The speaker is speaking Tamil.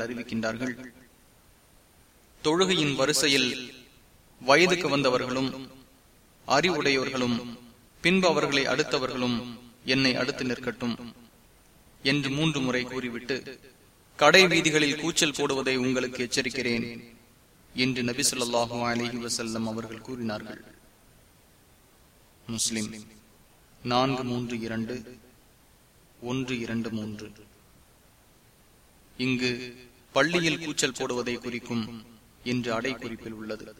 அறிவிக்கின்றார்கள் தொழுகையின் வரிசையில் வயதுக்கு வந்தவர்களும் அறிவுடையவர்களும் பின்பு அவர்களை அடுத்தவர்களும் என்னை அடுத்து நிற்கட்டும் என்று மூன்று முறை கூறிவிட்டு கடை வீதிகளில் கூச்சல் போடுவதை உங்களுக்கு எச்சரிக்கிறேன் என்று நபி சொல்லாஹு அலஹி வசல்லம் அவர்கள் கூறினார்கள். முஸ்லிம். நான்கு மூன்று இரண்டு ஒன்று இரண்டு மூன்று. இங்கு பள்ளியில் கூச்சல் போடுவதை குறிக்கும் என்று அடை குறிப்பில் உள்ளது.